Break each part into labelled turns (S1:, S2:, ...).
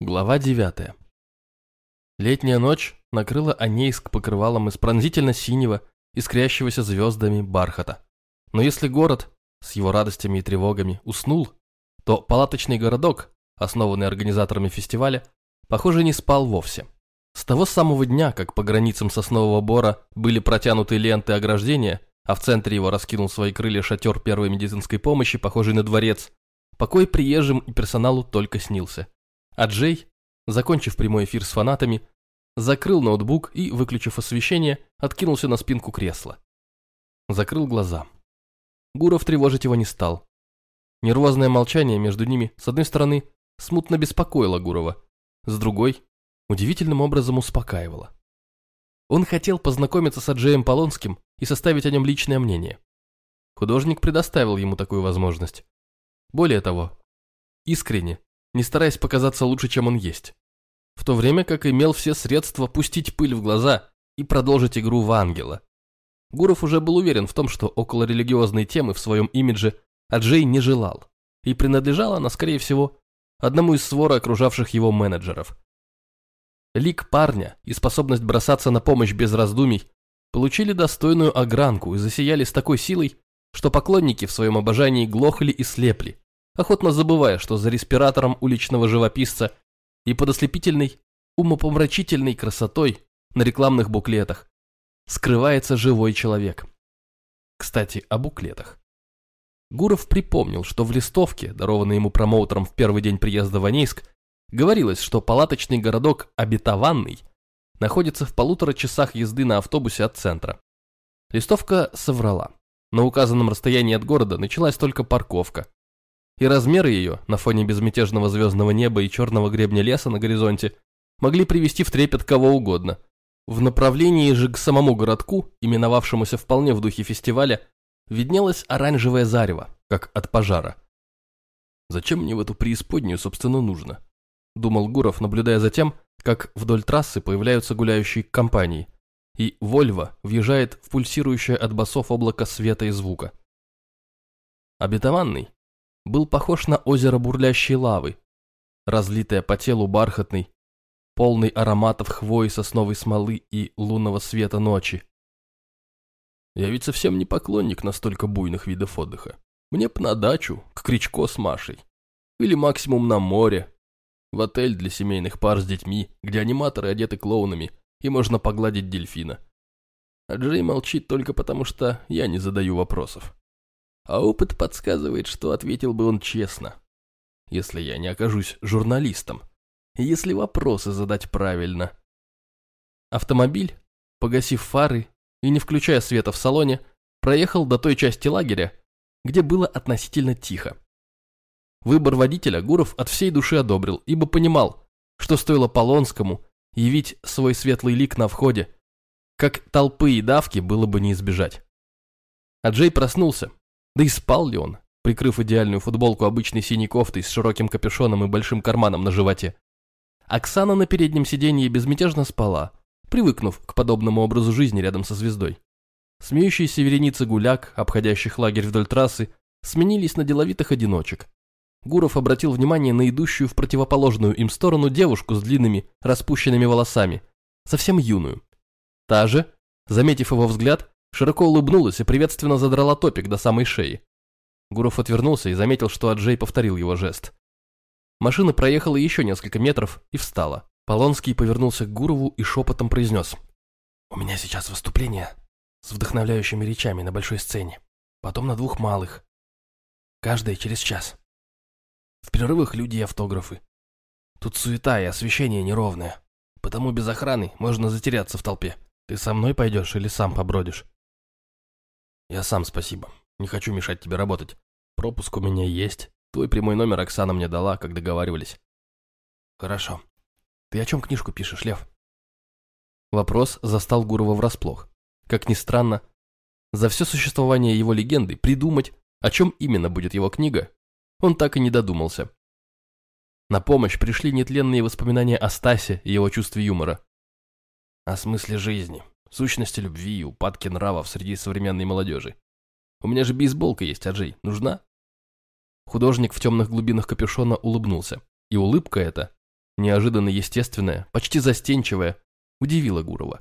S1: Глава 9. Летняя ночь накрыла Анейск покрывалом из пронзительно-синего, искрящегося звездами бархата. Но если город с его радостями и тревогами уснул, то палаточный городок, основанный организаторами фестиваля, похоже, не спал вовсе. С того самого дня, как по границам Соснового Бора были протянуты ленты ограждения, а в центре его раскинул свои крылья шатер первой медицинской помощи, похожий на дворец, покой приезжим и персоналу только снился. А Джей, закончив прямой эфир с фанатами, закрыл ноутбук и, выключив освещение, откинулся на спинку кресла. Закрыл глаза. Гуров тревожить его не стал. Нервозное молчание между ними, с одной стороны, смутно беспокоило Гурова, с другой, удивительным образом успокаивало. Он хотел познакомиться с Аджеем Полонским и составить о нем личное мнение. Художник предоставил ему такую возможность. Более того, искренне, не стараясь показаться лучше, чем он есть. В то время как имел все средства пустить пыль в глаза и продолжить игру в ангела. Гуров уже был уверен в том, что около религиозной темы в своем имидже Аджей не желал, и принадлежала она, скорее всего, одному из свора окружавших его менеджеров. Лик парня и способность бросаться на помощь без раздумий получили достойную огранку и засияли с такой силой, что поклонники в своем обожании глохли и слепли, охотно забывая, что за респиратором уличного живописца и под ослепительной, умопомрачительной красотой на рекламных буклетах скрывается живой человек. Кстати, о буклетах. Гуров припомнил, что в листовке, дарованной ему промоутером в первый день приезда в Анейск, говорилось, что палаточный городок Обетованный находится в полутора часах езды на автобусе от центра. Листовка соврала. На указанном расстоянии от города началась только парковка, и размеры ее, на фоне безмятежного звездного неба и черного гребня леса на горизонте, могли привести в трепет кого угодно. В направлении же к самому городку, именовавшемуся вполне в духе фестиваля, виднелось оранжевое зарево, как от пожара. «Зачем мне в эту преисподнюю, собственно, нужно?» – думал Гуров, наблюдая за тем, как вдоль трассы появляются гуляющие компании, и Вольво въезжает в пульсирующее от басов облако света и звука. Обетованный, был похож на озеро бурлящей лавы, разлитое по телу бархатной, полный ароматов хвои, сосновой смолы и лунного света ночи. Я ведь совсем не поклонник настолько буйных видов отдыха. Мне б на дачу, к Кричко с Машей. Или максимум на море. В отель для семейных пар с детьми, где аниматоры одеты клоунами, и можно погладить дельфина. А Джей молчит только потому, что я не задаю вопросов. А опыт подсказывает, что ответил бы он честно. Если я не окажусь журналистом. Если вопросы задать правильно. Автомобиль, погасив фары и не включая света в салоне, проехал до той части лагеря, где было относительно тихо. Выбор водителя Гуров от всей души одобрил, ибо понимал, что стоило Полонскому явить свой светлый лик на входе, как толпы и давки было бы не избежать. А Джей проснулся, да и спал ли он, прикрыв идеальную футболку обычной синей кофтой с широким капюшоном и большим карманом на животе. Оксана на переднем сиденье безмятежно спала, привыкнув к подобному образу жизни рядом со звездой. Смеющиеся вереницы гуляк, обходящих лагерь вдоль трассы, сменились на деловитых одиночек. Гуров обратил внимание на идущую в противоположную им сторону девушку с длинными, распущенными волосами, совсем юную. Та же, заметив его взгляд, Широко улыбнулась и приветственно задрала топик до самой шеи. Гуров отвернулся и заметил, что Аджей повторил его жест. Машина проехала еще несколько метров и встала. Полонский повернулся к Гурову и шепотом произнес. «У меня сейчас выступление с вдохновляющими речами на большой сцене, потом на двух малых. Каждая через час. В перерывах люди и автографы. Тут суета и освещение неровное, потому без охраны можно затеряться в толпе. Ты со мной пойдешь или сам побродишь?» «Я сам, спасибо. Не хочу мешать тебе работать. Пропуск у меня есть. Твой прямой номер Оксана мне дала, как договаривались». «Хорошо. Ты о чем книжку пишешь, Лев?» Вопрос застал Гурова врасплох. Как ни странно, за все существование его легенды придумать, о чем именно будет его книга, он так и не додумался. На помощь пришли нетленные воспоминания о Стасе и его чувстве юмора. О смысле жизни, Сущности любви и упадки нравов среди современной молодежи. У меня же бейсболка есть, Аджей. Нужна? Художник в темных глубинах капюшона улыбнулся. И улыбка эта неожиданно естественное, почти застенчивое, удивило Гурова.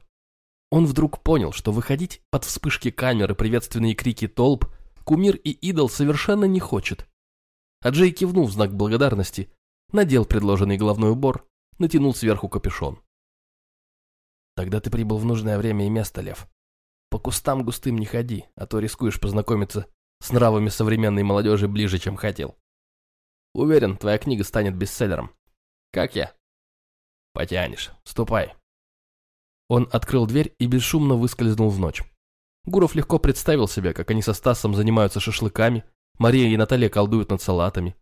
S1: Он вдруг понял, что выходить под вспышки камеры приветственные крики толп кумир и идол совершенно не хочет. А Джей кивнул в знак благодарности, надел предложенный головной убор, натянул сверху капюшон. «Тогда ты прибыл в нужное время и место, Лев. По кустам густым не ходи, а то рискуешь познакомиться с нравами современной молодежи ближе, чем хотел. Уверен, твоя книга станет бестселлером. Как я?» «Потянешь. Ступай». Он открыл дверь и бесшумно выскользнул в ночь. Гуров легко представил себе, как они со Стасом занимаются шашлыками, Мария и Наталья колдуют над салатами.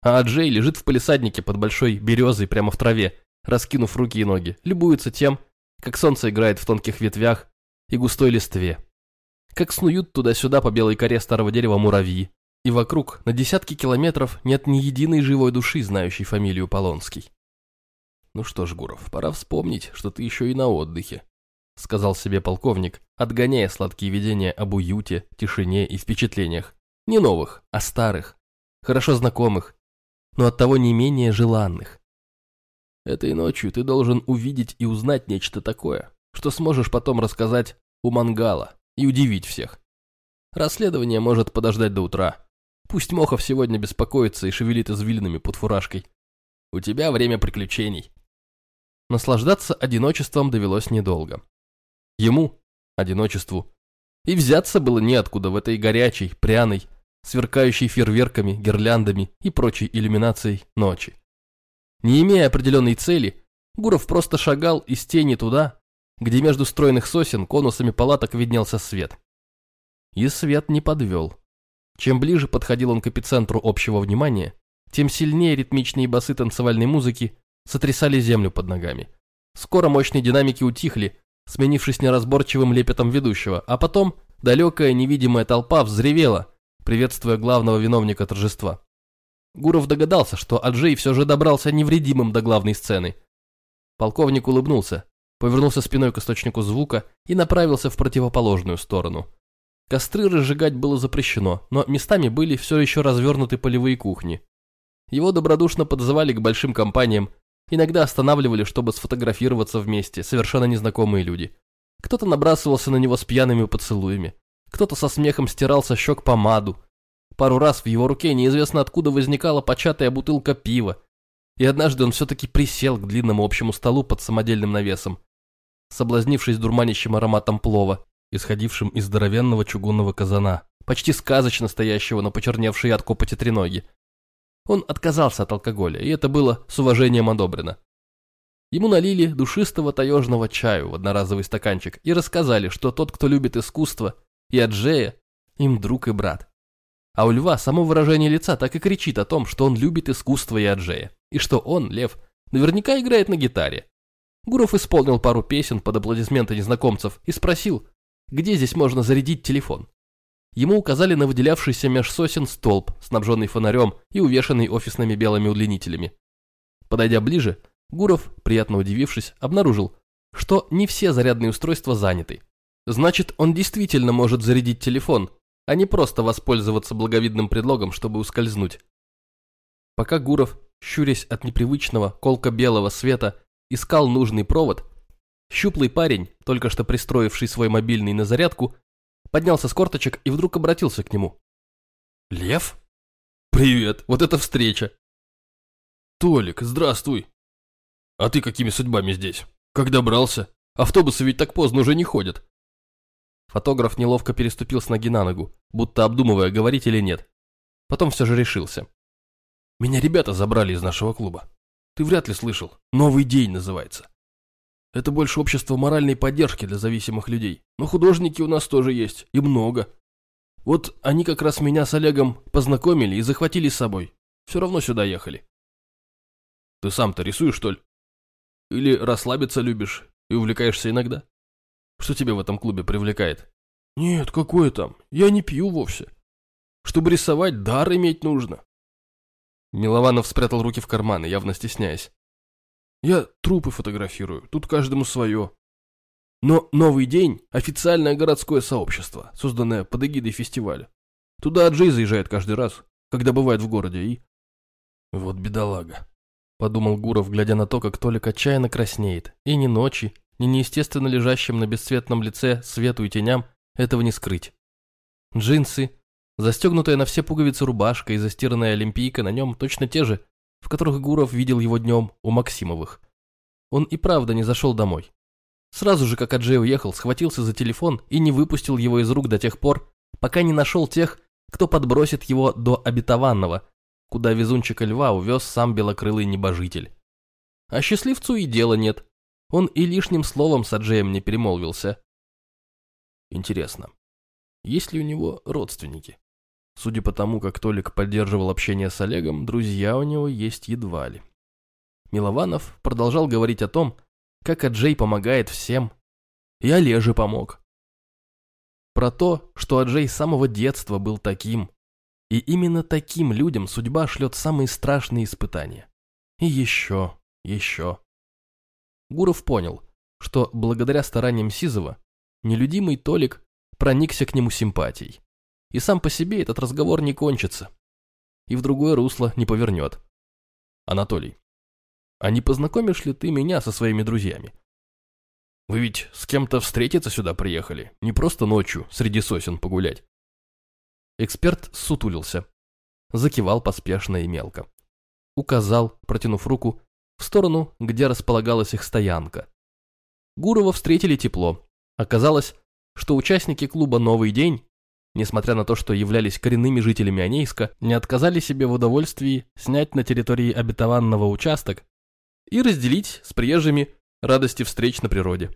S1: А Аджей лежит в палисаднике под большой березой прямо в траве, раскинув руки и ноги, любуется тем, как солнце играет в тонких ветвях и густой листве, как снуют туда-сюда по белой коре старого дерева муравьи, и вокруг на десятки километров нет ни единой живой души, знающей фамилию Полонский. Ну что ж, Гуров, пора вспомнить, что ты еще и на отдыхе сказал себе полковник, отгоняя сладкие видения об уюте, тишине и впечатлениях. Не новых, а старых, хорошо знакомых, но оттого не менее желанных. Этой ночью ты должен увидеть и узнать нечто такое, что сможешь потом рассказать у мангала и удивить всех. Расследование может подождать до утра. Пусть Мохов сегодня беспокоится и шевелит извилинами под фуражкой. У тебя время приключений. Наслаждаться одиночеством довелось недолго. Ему, одиночеству. И взяться было неоткуда в этой горячей, пряной, сверкающей фейерверками, гирляндами и прочей иллюминацией ночи. Не имея определенной цели, Гуров просто шагал из тени туда, где между стройных сосен конусами палаток виднелся свет. И свет не подвел. Чем ближе подходил он к эпицентру общего внимания, тем сильнее ритмичные басы танцевальной музыки сотрясали землю под ногами. Скоро мощные динамики утихли, сменившись неразборчивым лепетом ведущего, а потом далекая невидимая толпа взревела, приветствуя главного виновника торжества. Гуров догадался, что Аджей все же добрался невредимым до главной сцены. Полковник улыбнулся, повернулся спиной к источнику звука и направился в противоположную сторону. Костры разжигать было запрещено, но местами были все еще развернуты полевые кухни. Его добродушно подзывали к большим компаниям Иногда останавливали, чтобы сфотографироваться вместе, совершенно незнакомые люди. Кто-то набрасывался на него с пьяными поцелуями. Кто-то со смехом стирал со щек помаду. Пару раз в его руке неизвестно откуда возникала початая бутылка пива. И однажды он все-таки присел к длинному общему столу под самодельным навесом, соблазнившись дурманящим ароматом плова, исходившим из здоровенного чугунного казана, почти сказочно стоящего на почерневшей от копоти треноги. Он отказался от алкоголя, и это было с уважением одобрено. Ему налили душистого таежного чаю в одноразовый стаканчик и рассказали, что тот, кто любит искусство, и Аджея, им друг и брат. А у льва само выражение лица так и кричит о том, что он любит искусство и Аджея, и что он, лев, наверняка играет на гитаре. Гуров исполнил пару песен под аплодисменты незнакомцев и спросил, где здесь можно зарядить телефон. Ему указали на выделявшийся меж сосен столб, снабженный фонарем и увешанный офисными белыми удлинителями. Подойдя ближе, Гуров, приятно удивившись, обнаружил, что не все зарядные устройства заняты. Значит, он действительно может зарядить телефон, а не просто воспользоваться благовидным предлогом, чтобы ускользнуть. Пока Гуров, щурясь от непривычного колко-белого света, искал нужный провод, щуплый парень, только что пристроивший свой мобильный на зарядку, поднялся с корточек и вдруг обратился к нему. «Лев? Привет, вот это встреча!» «Толик, здравствуй!» «А ты какими судьбами здесь? Как добрался? Автобусы ведь так поздно уже не ходят!» Фотограф неловко переступил с ноги на ногу, будто обдумывая, говорить или нет. Потом все же решился. «Меня ребята забрали из нашего клуба. Ты вряд ли слышал. Новый день называется. Это больше общество моральной поддержки для зависимых людей. Но художники у нас тоже есть, и много. Вот они как раз меня с Олегом познакомили и захватили с собой. Все равно сюда ехали. Ты сам-то рисуешь, что ли? Или расслабиться любишь и увлекаешься иногда? Что тебя в этом клубе привлекает? Нет, какое там? Я не пью вовсе. Чтобы рисовать, дар иметь нужно. Милованов спрятал руки в карманы, явно стесняясь. Я трупы фотографирую, тут каждому свое. Но новый день – официальное городское сообщество, созданное под эгидой фестиваля. Туда Джей заезжает каждый раз, когда бывает в городе, и... Вот бедолага. подумал Гуров, глядя на то, как Толик отчаянно краснеет, и ни ночи, ни неестественно лежащим на бесцветном лице свету и теням этого не скрыть. Джинсы, застегнутая на все пуговицы рубашка и застиранная олимпийка на нем точно те же, в которых Гуров видел его днем у Максимовых. Он и правда не зашел домой. Сразу же, как Аджей уехал, схватился за телефон и не выпустил его из рук до тех пор, пока не нашел тех, кто подбросит его до обетованного, куда везунчика льва увез сам белокрылый небожитель. А счастливцу и дела нет. Он и лишним словом с Аджеем не перемолвился. Интересно, есть ли у него родственники? Судя по тому, как Толик поддерживал общение с Олегом, друзья у него есть едва ли. Милованов продолжал говорить о том, как Аджей помогает всем. И Олеже помог. Про то, что Аджей с самого детства был таким. И именно таким людям судьба шлет самые страшные испытания. И еще, еще. Гуров понял, что благодаря стараниям Сизова нелюдимый Толик проникся к нему симпатией. И сам по себе этот разговор не кончится. И в другое русло не повернет. Анатолий, а не познакомишь ли ты меня со своими друзьями? Вы ведь с кем-то встретиться сюда приехали, не просто ночью среди сосен погулять. Эксперт сутулился, закивал поспешно и мелко. Указал, протянув руку, в сторону, где располагалась их стоянка. Гурова встретили тепло. Оказалось, что участники клуба «Новый день», несмотря на то, что являлись коренными жителями Анейска, не отказали себе в удовольствии снять на территории обетованного участок и разделить с приезжими радости встреч на природе.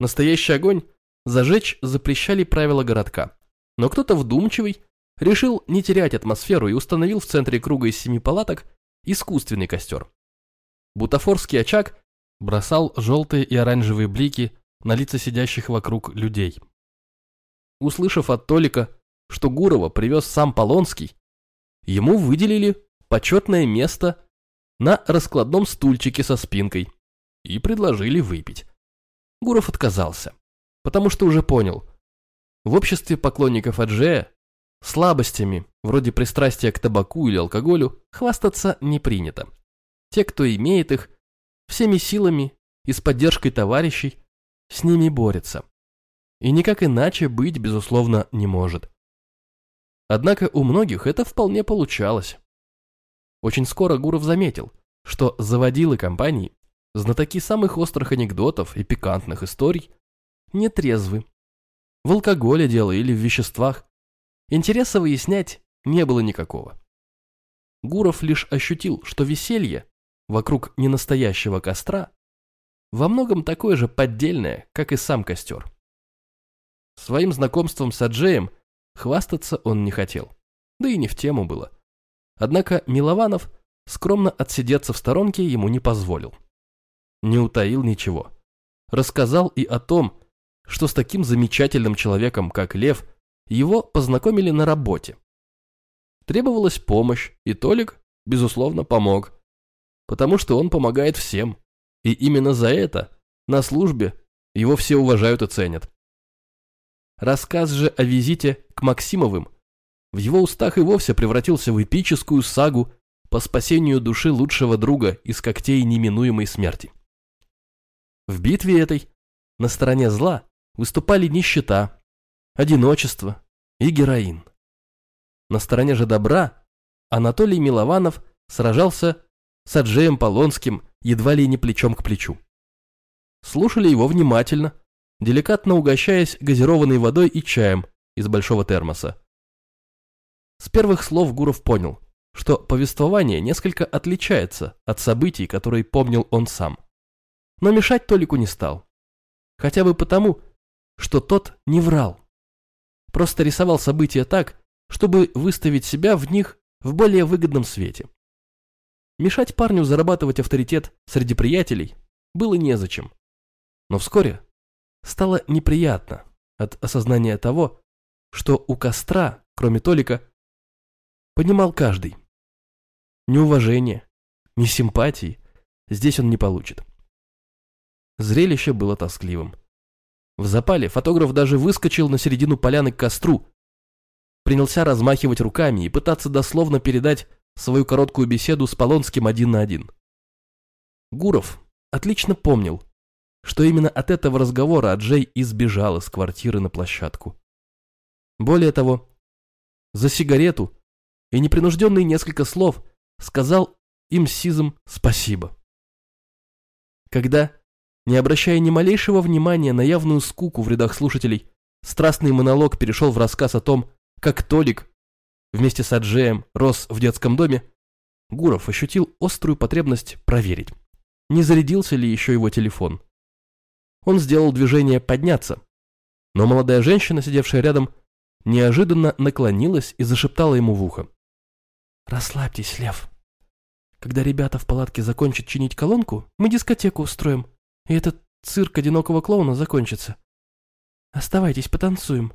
S1: Настоящий огонь зажечь запрещали правила городка, но кто-то вдумчивый решил не терять атмосферу и установил в центре круга из семи палаток искусственный костер. Бутафорский очаг бросал желтые и оранжевые блики на лица сидящих вокруг людей. Услышав от Толика, что Гурова привез сам Полонский, ему выделили почетное место на раскладном стульчике со спинкой и предложили выпить. Гуров отказался, потому что уже понял, в обществе поклонников Аджея слабостями, вроде пристрастия к табаку или алкоголю, хвастаться не принято. Те, кто имеет их, всеми силами и с поддержкой товарищей с ними борется. И никак иначе быть, безусловно, не может. Однако у многих это вполне получалось. Очень скоро Гуров заметил, что заводилы компании, знатоки самых острых анекдотов и пикантных историй, нетрезвы. В алкоголе дело или в веществах. Интереса выяснять не было никакого. Гуров лишь ощутил, что веселье вокруг ненастоящего костра во многом такое же поддельное, как и сам костер. Своим знакомством с Аджеем хвастаться он не хотел, да и не в тему было. Однако Милованов скромно отсидеться в сторонке ему не позволил. Не утаил ничего. Рассказал и о том, что с таким замечательным человеком, как Лев, его познакомили на работе. Требовалась помощь, и Толик, безусловно, помог. Потому что он помогает всем. И именно за это, на службе, его все уважают и ценят. Рассказ же о визите к Максимовым в его устах и вовсе превратился в эпическую сагу по спасению души лучшего друга из когтей неминуемой смерти. В битве этой на стороне зла выступали нищета, одиночество и героин. На стороне же добра Анатолий Милованов сражался с Аджеем Полонским едва ли не плечом к плечу. Слушали его внимательно, деликатно угощаясь газированной водой и чаем из большого термоса. С первых слов Гуров понял, что повествование несколько отличается от событий, которые помнил он сам. Но мешать Толику не стал. Хотя бы потому, что тот не врал. Просто рисовал события так, чтобы выставить себя в них в более выгодном свете. Мешать парню зарабатывать авторитет среди приятелей было незачем. Но вскоре стало неприятно от осознания того, что у костра, кроме Толика, понимал каждый. Ни уважения, ни симпатии здесь он не получит. Зрелище было тоскливым. В запале фотограф даже выскочил на середину поляны к костру, принялся размахивать руками и пытаться дословно передать свою короткую беседу с Полонским один на один. Гуров отлично помнил, что именно от этого разговора Аджей избежал из квартиры на площадку. Более того, за сигарету и непринужденные несколько слов сказал им Сизом спасибо. Когда, не обращая ни малейшего внимания на явную скуку в рядах слушателей, страстный монолог перешел в рассказ о том, как Толик вместе с Аджеем рос в детском доме, Гуров ощутил острую потребность проверить, не зарядился ли еще его телефон. Он сделал движение подняться, но молодая женщина, сидевшая рядом, неожиданно наклонилась и зашептала ему в ухо. «Расслабьтесь, Лев. Когда ребята в палатке закончат чинить колонку, мы дискотеку устроим, и этот цирк одинокого клоуна закончится. Оставайтесь, потанцуем».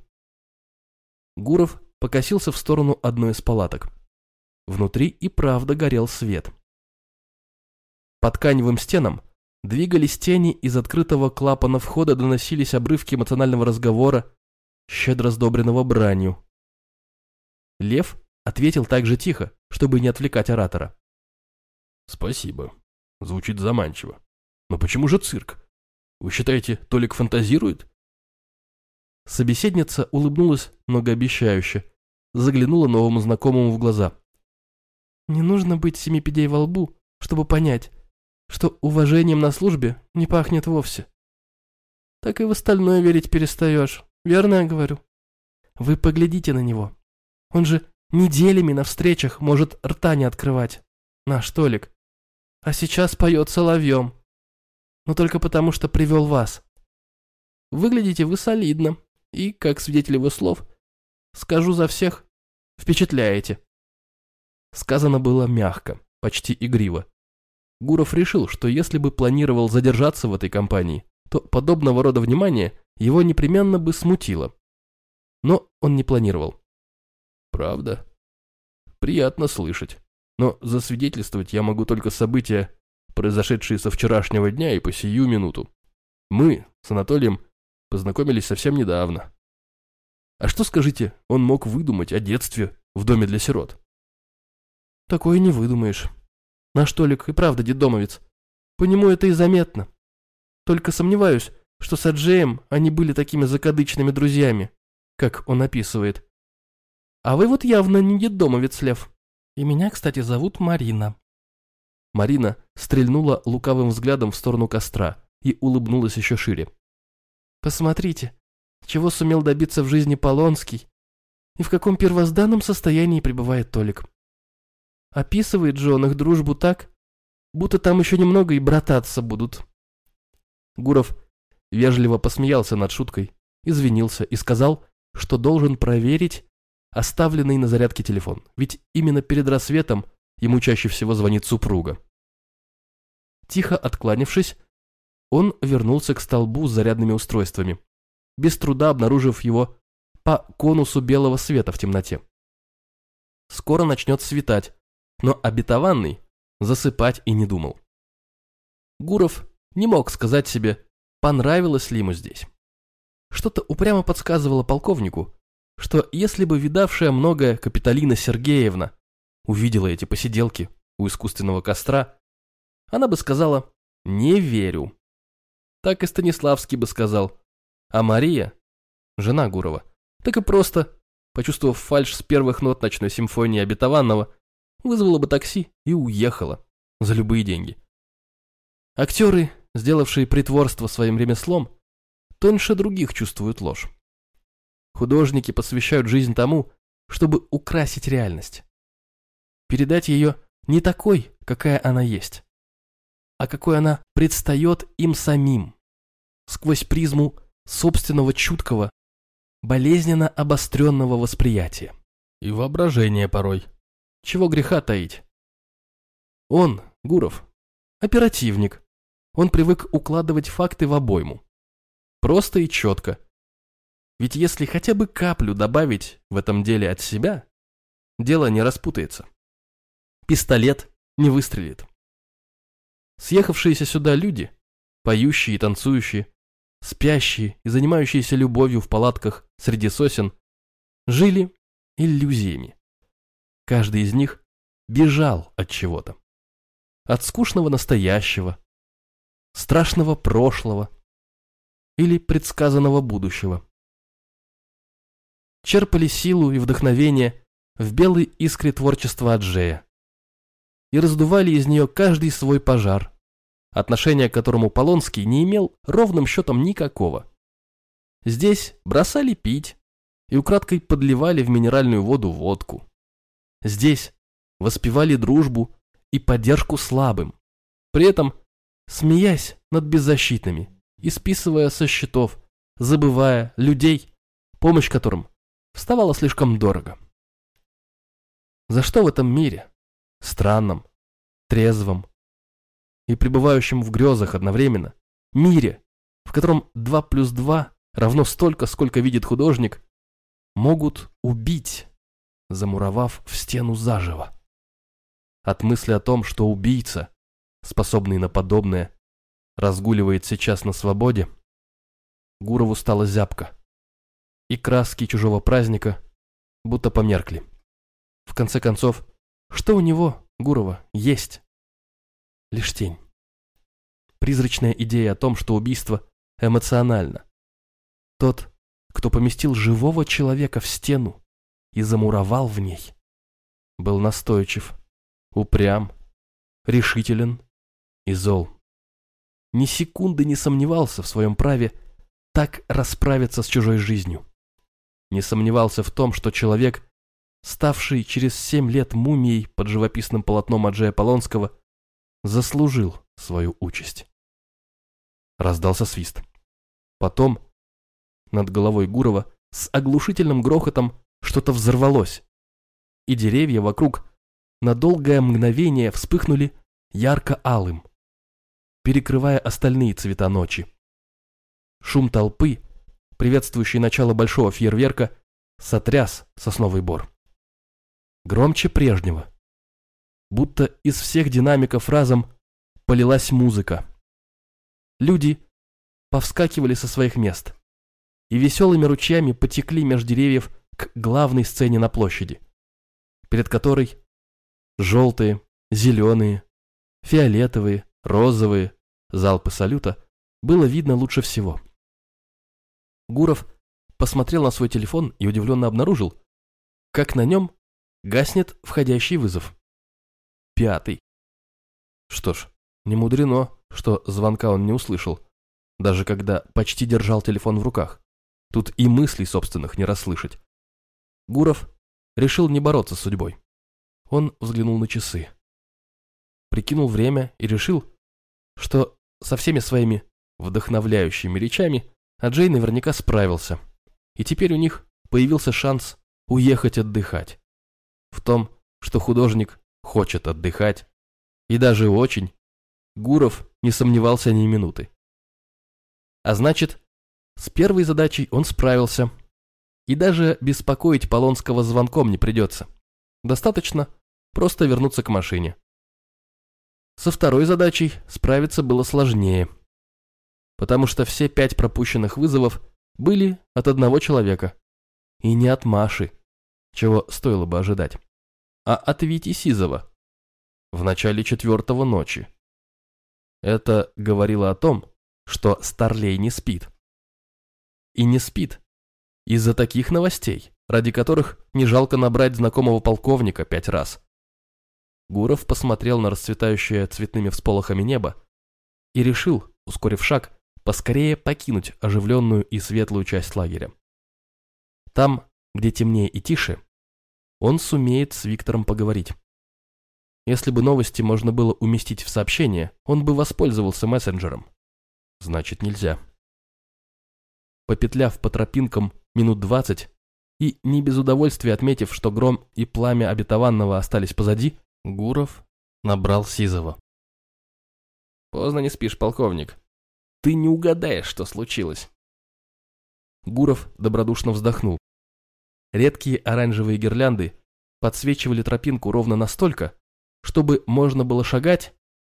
S1: Гуров покосился в сторону одной из палаток. Внутри и правда горел свет. По тканевым стенам двигались тени из открытого клапана входа, доносились обрывки эмоционального разговора, щедро сдобренного бранью. Лев ответил так же тихо, чтобы не отвлекать оратора.
S2: «Спасибо. Звучит заманчиво. Но почему же цирк? Вы считаете, Толик фантазирует?»
S1: Собеседница улыбнулась многообещающе, заглянула новому знакомому в глаза. «Не нужно быть семипедей во лбу, чтобы понять, что уважением на службе не пахнет вовсе. Так и в остальное верить перестаешь, верно я говорю? Вы поглядите на него. Он же неделями на встречах может рта не открывать, наш Толик. А сейчас поет соловьем. Но только потому, что привел вас. Выглядите вы солидно, и, как свидетель его слов, скажу за всех, впечатляете. Сказано было мягко, почти игриво. Гуров решил, что если бы планировал задержаться в этой компании, то подобного рода внимание его непременно бы смутило. Но он не планировал.
S2: Правда? Приятно слышать. Но засвидетельствовать я могу только события, произошедшие со вчерашнего дня и по сию минуту. Мы с Анатолием познакомились совсем недавно. А что, скажите, он мог выдумать о детстве в доме для сирот?
S1: Такое не выдумаешь. Наш Толик и правда детдомовец. По нему это и заметно. Только сомневаюсь, что с Аджеем они были такими закадычными друзьями, как он описывает. А вы вот явно не детдомовец, Лев. И меня, кстати, зовут Марина. Марина стрельнула лукавым взглядом в сторону костра и улыбнулась еще шире. Посмотрите, чего сумел добиться в жизни Полонский и в каком первозданном состоянии пребывает Толик. Описывает же он их дружбу так, будто там еще немного и брататься будут. Гуров вежливо посмеялся над шуткой, извинился и сказал, что должен проверить оставленный на зарядке телефон, ведь именно перед рассветом ему чаще всего звонит супруга. Тихо откланившись, он вернулся к столбу с зарядными устройствами, без труда обнаружив его по конусу белого света в темноте. Скоро начнет светать, но обетованный засыпать и не думал. Гуров не мог сказать себе, понравилось ли ему здесь. Что-то упрямо подсказывало полковнику, что если бы видавшая многое Капитолина Сергеевна увидела эти посиделки у искусственного костра, она бы сказала «не верю». Так и Станиславский бы сказал, а Мария, жена Гурова, так и просто, почувствовав фальшь с первых нот ночной симфонии обетованного, вызвала бы такси и уехала за любые деньги. Актеры, сделавшие притворство своим ремеслом, тоньше других чувствуют ложь. Художники посвящают жизнь тому, чтобы украсить реальность. Передать ее не такой, какая она есть, а какой она предстает им самим, сквозь призму собственного чуткого, болезненно обостренного восприятия. И воображения порой. Чего греха таить? Он, Гуров, оперативник. Он привык укладывать факты в обойму. Просто и четко. Ведь если хотя бы каплю добавить в этом деле от себя, дело не распутается. Пистолет не выстрелит. Съехавшиеся сюда люди, поющие и танцующие, спящие и занимающиеся любовью в палатках среди сосен, жили иллюзиями. Каждый из них бежал от чего-то. От скучного настоящего, страшного прошлого или предсказанного будущего. Черпали силу и вдохновение в белой искре творчества Аджея и раздували из нее каждый свой пожар, отношения к которому Полонский не имел ровным счетом никакого. Здесь бросали пить и украдкой подливали в минеральную воду водку. Здесь воспевали дружбу и поддержку слабым, при этом смеясь над беззащитными и списывая со счетов, забывая людей, помощь которым вставала слишком дорого. За что в этом мире, странном, трезвом и пребывающем в грезах одновременно, мире, в котором 2 плюс 2 равно столько, сколько видит художник, могут убить, замуровав в стену заживо? От мысли о том, что убийца, способный на подобное, разгуливает сейчас на свободе, Гурову стало зябко, и краски чужого праздника будто померкли. В конце концов, что у него, Гурова, есть? Лишь тень. Призрачная идея о том, что убийство эмоционально. Тот, кто поместил живого человека в стену и замуровал в ней, был настойчив, упрям, решителен и зол. Ни секунды не сомневался в своем праве так расправиться с чужой жизнью. Не сомневался в том, что человек ставший через семь лет мумией под живописным полотном Аджея Полонского, заслужил свою участь. Раздался свист. Потом над головой Гурова с оглушительным грохотом что-то взорвалось, и деревья вокруг на долгое мгновение вспыхнули ярко-алым, перекрывая остальные цвета ночи. Шум толпы, приветствующий начало большого фейерверка, сотряс сосновый бор громче прежнего. Будто из всех динамиков разом полилась музыка. Люди повскакивали со своих мест и веселыми ручьями потекли меж деревьев к главной сцене на площади, перед которой желтые, зеленые, фиолетовые, розовые залпы салюта было видно лучше всего. Гуров посмотрел на свой телефон и удивленно обнаружил, как на нем Гаснет входящий вызов. Пятый. Что ж, не мудрено, что звонка он не услышал, даже когда почти держал телефон в руках. Тут и мыслей собственных не расслышать. Гуров решил не бороться с судьбой. Он взглянул на часы. Прикинул время и решил, что со всеми своими вдохновляющими речами Аджей наверняка справился. И теперь у них появился шанс уехать отдыхать в том, что художник хочет отдыхать, и даже очень, Гуров не сомневался ни минуты. А значит, с первой задачей он справился, и даже беспокоить Полонского звонком не придется. Достаточно просто вернуться к машине. Со второй задачей справиться было сложнее, потому что все пять пропущенных вызовов были от одного человека, и не от Маши чего стоило бы ожидать, а от Вити Сизова в начале четвертого ночи. Это говорило о том, что Старлей не спит. И не спит из-за таких новостей, ради которых не жалко набрать знакомого полковника пять раз. Гуров посмотрел на расцветающее цветными всполохами небо и решил, ускорив шаг, поскорее покинуть оживленную и светлую часть лагеря. Там где темнее и тише, он сумеет с Виктором поговорить. Если бы новости можно было уместить в сообщение, он бы воспользовался мессенджером. Значит, нельзя. Попетляв по тропинкам минут двадцать и не без удовольствия отметив, что гром и пламя обетованного остались позади, Гуров набрал Сизова. «Поздно не спишь, полковник. Ты не угадаешь, что случилось». Гуров добродушно вздохнул. Редкие оранжевые гирлянды подсвечивали тропинку ровно настолько, чтобы можно было шагать,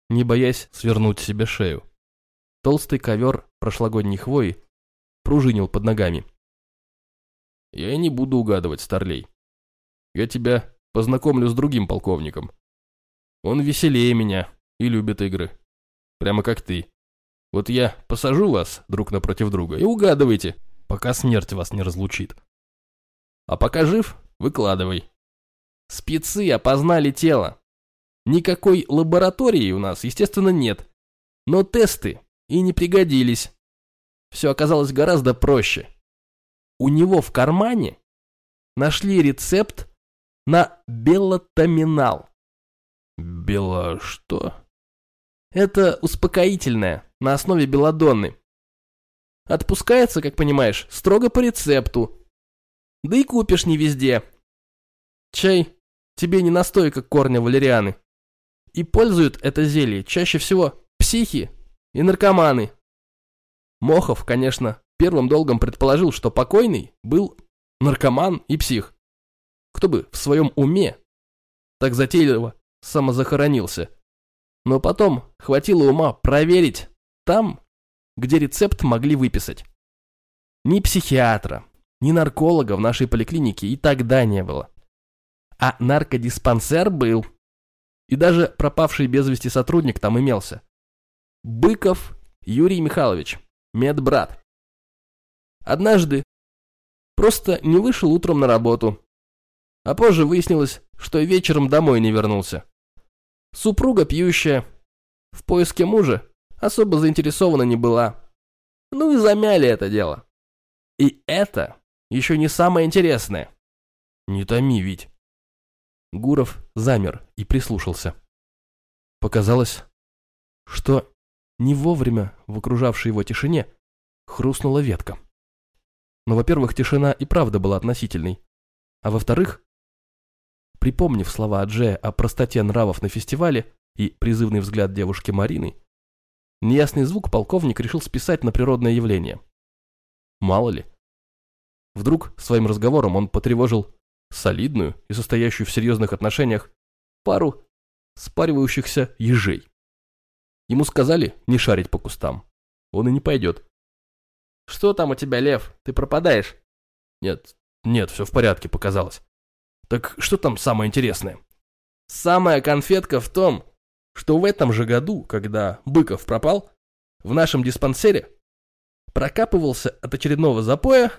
S1: не боясь свернуть себе шею. Толстый ковер прошлогодней хвои пружинил под ногами. «Я и не буду угадывать, старлей. Я тебя познакомлю с другим полковником,
S2: Он веселее меня и любит игры. Прямо как ты. Вот я посажу вас друг напротив друга и угадывайте, пока смерть вас не разлучит. А пока жив, выкладывай. Спецы опознали тело. Никакой лаборатории у нас, естественно, нет. Но тесты и не пригодились. Все оказалось гораздо проще. У него в кармане нашли рецепт на белотаминал. Бело что? Это успокоительное на основе белодонны. Отпускается, как понимаешь, строго по рецепту. Да и купишь не везде. Чай тебе не настойка корня валерианы. И пользуют это зелье чаще всего психи и наркоманы. Мохов, конечно, первым долгом предположил, что покойный был наркоман и псих. Кто бы в своем уме так затейливо самозахоронился. Но потом хватило ума проверить там, где рецепт могли выписать. Ни психиатра, ни нарколога в нашей поликлинике и тогда не было. А наркодиспансер был. И даже пропавший без вести сотрудник там имелся. Быков Юрий Михайлович, медбрат. Однажды просто не вышел утром на работу. А позже выяснилось, что и вечером домой не вернулся. Супруга пьющая, в поиске мужа особо заинтересована не была. Ну и замяли это дело. И это еще не самое интересное. Не томи, ведь. Гуров замер и прислушался. Показалось, что не вовремя в окружавшей его тишине хрустнула ветка. Но, во-первых, тишина и правда была относительной. А во-вторых, припомнив слова Джея о простоте нравов на фестивале и призывный взгляд девушки Марины, неясный звук полковник решил списать на природное явление. Мало ли. Вдруг своим разговором он потревожил солидную и состоящую в серьезных отношениях пару спаривающихся ежей. Ему сказали не шарить по кустам. Он и не пойдет. «Что там у тебя, Лев? Ты пропадаешь?» «Нет, нет, все в порядке, показалось». «Так что там самое интересное?» «Самая конфетка в том, что в этом же году, когда Быков пропал, в нашем диспансере прокапывался от очередного запоя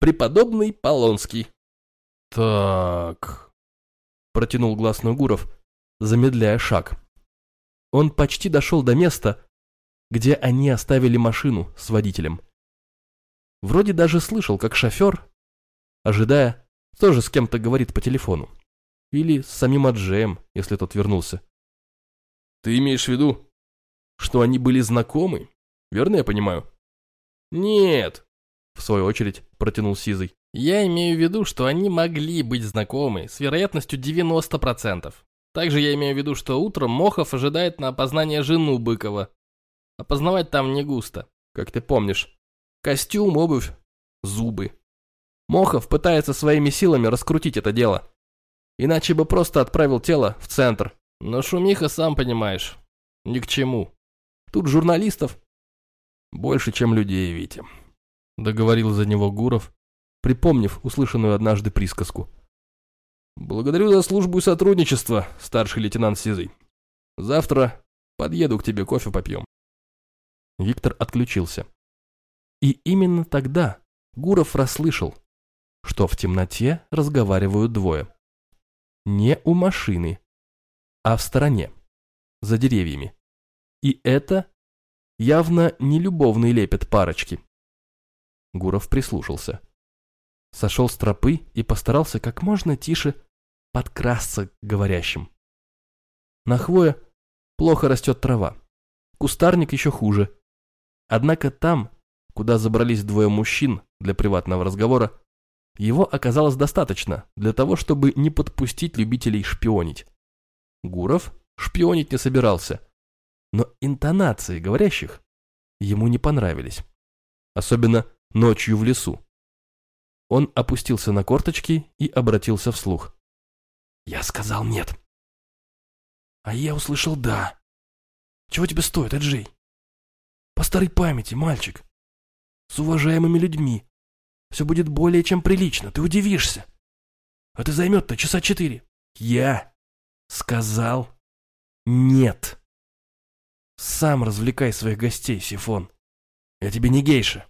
S2: преподобный Полонский.
S1: «Так...» — протянул глаз Нугуров, замедляя шаг. Он почти дошел до места, где они оставили машину с водителем. Вроде даже слышал, как шофер, ожидая, тоже с кем-то говорит по телефону. Или с самим Аджеем, если тот вернулся.
S2: «Ты имеешь в виду, что они были знакомы? Верно я понимаю?»
S1: «Нет», — в свою очередь протянул Сизый. Я имею в виду, что они могли быть знакомы с вероятностью 90%. Также я имею в виду, что утром Мохов ожидает на опознание жену Быкова. Опознавать там не густо, как ты помнишь. Костюм, обувь, зубы. Мохов пытается своими силами раскрутить это дело. Иначе бы просто отправил тело в центр. Но шумиха, сам понимаешь, ни к чему. Тут журналистов больше, чем людей, Витя. Договорил за него Гуров, припомнив услышанную однажды присказку.
S2: «Благодарю за службу и сотрудничество, старший лейтенант Сизый. Завтра подъеду к тебе, кофе попьем».
S1: Виктор отключился. И именно тогда Гуров расслышал, что в темноте разговаривают двое. Не у машины, а в стороне, за деревьями. И это явно не любовный лепет парочки. Гуров прислушался сошел с тропы и постарался как можно тише подкрасться к говорящим. На хвое плохо растет трава, кустарник еще хуже. Однако там, куда забрались двое мужчин для приватного разговора, его оказалось достаточно для того, чтобы не подпустить любителей шпионить. Гуров шпионить не собирался, но интонации говорящих ему не понравились. Особенно ночью в лесу. Он опустился на корточки и обратился вслух. «Я сказал нет». «А я услышал да. Чего тебе стоит, Эджей?» «По старой памяти, мальчик. С уважаемыми людьми. Все будет более чем прилично, ты удивишься. Это займет-то часа четыре. Я сказал Нет. Сам развлекай своих гостей, Сифон. Я тебе не гейша.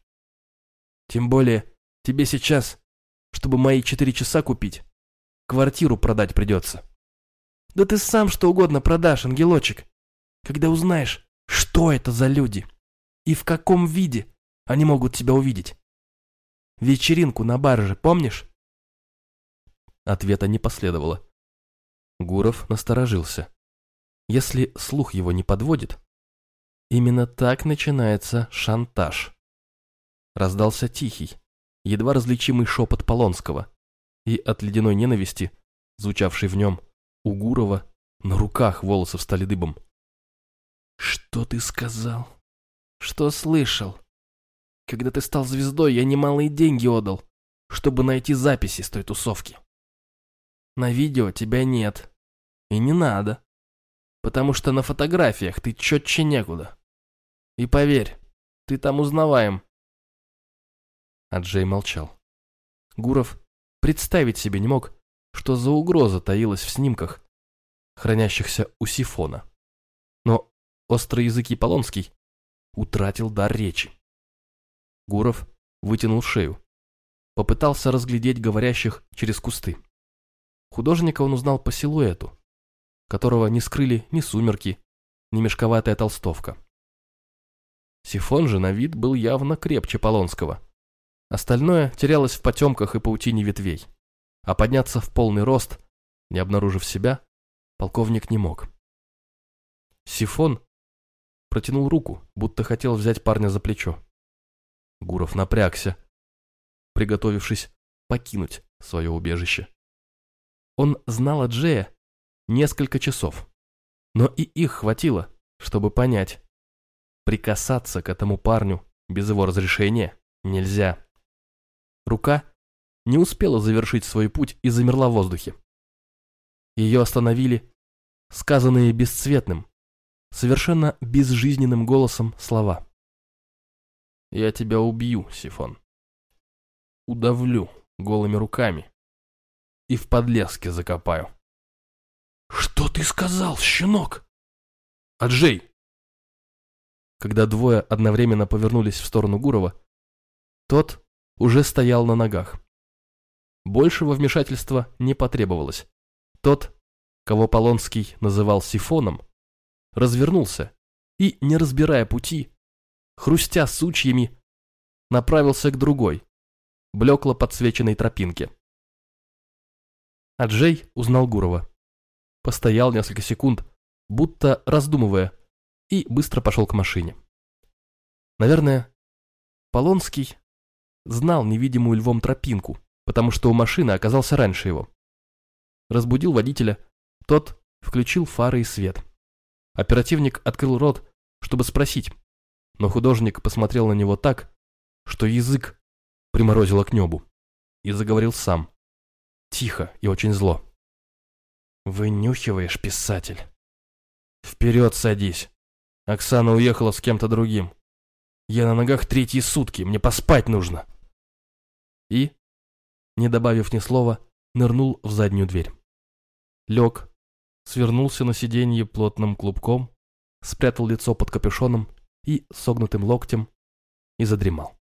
S1: Тем более, тебе сейчас, чтобы мои четыре часа купить, квартиру продать придется. Да ты сам что угодно продашь, ангелочек, когда узнаешь, что это за люди и в каком виде они могут тебя увидеть. Вечеринку на барже, помнишь? Ответа не последовало. Гуров насторожился. Если слух его не подводит, именно так начинается шантаж. Раздался тихий, едва различимый шепот Полонского, и от ледяной ненависти, звучавшей в нем, у Гурова на руках волосы встали дыбом. «Что ты сказал? Что слышал? Когда ты стал звездой, я немалые деньги отдал, чтобы найти записи с той тусовки. На видео тебя нет, и не надо, потому что на фотографиях ты четче некуда. И поверь, ты там узнаваем». А Джей молчал. Гуров представить себе не мог, что за угроза таилась в снимках, хранящихся у сифона. Но острый язык Полонский утратил дар речи. Гуров вытянул шею, попытался разглядеть говорящих через кусты. Художника он узнал по силуэту, которого не скрыли ни сумерки, ни мешковатая толстовка. Сифон же на вид был явно крепче Полонского. Остальное терялось в потемках и паутине ветвей. А подняться в полный рост, не обнаружив себя, полковник не мог. Сифон протянул руку, будто хотел взять парня за плечо. Гуров напрягся, приготовившись покинуть свое убежище. Он знал о Джея несколько часов, но и их хватило, чтобы понять, прикасаться к этому парню без его разрешения нельзя. Рука не успела завершить свой путь и замерла в воздухе. Ее остановили сказанные бесцветным, совершенно безжизненным голосом слова. «Я тебя убью, Сифон. Удавлю голыми руками и в подлеске закопаю». «Что ты сказал, щенок?» «Аджей!» Когда двое одновременно повернулись в сторону Гурова, тот уже стоял на ногах. Большего вмешательства не потребовалось. Тот, кого Полонский называл сифоном, развернулся и, не разбирая пути, хрустя сучьями, направился к другой, блекло подсвеченной тропинке. Аджей узнал Гурова. Постоял несколько секунд, будто раздумывая, и быстро пошел к машине. Наверное, Полонский знал невидимую львом тропинку, потому что у машины оказался раньше его. Разбудил водителя, тот включил фары и свет. Оперативник открыл рот, чтобы спросить, но художник посмотрел на него так, что язык приморозило к небу, и заговорил сам, тихо и очень зло. «Вынюхиваешь, писатель? Вперед садись. Оксана уехала с кем-то другим. Я на ногах третьи сутки, мне поспать нужно». И, не добавив ни слова, нырнул в заднюю дверь. Лег, свернулся на сиденье плотным клубком, спрятал лицо под капюшоном и согнутым локтем и задремал.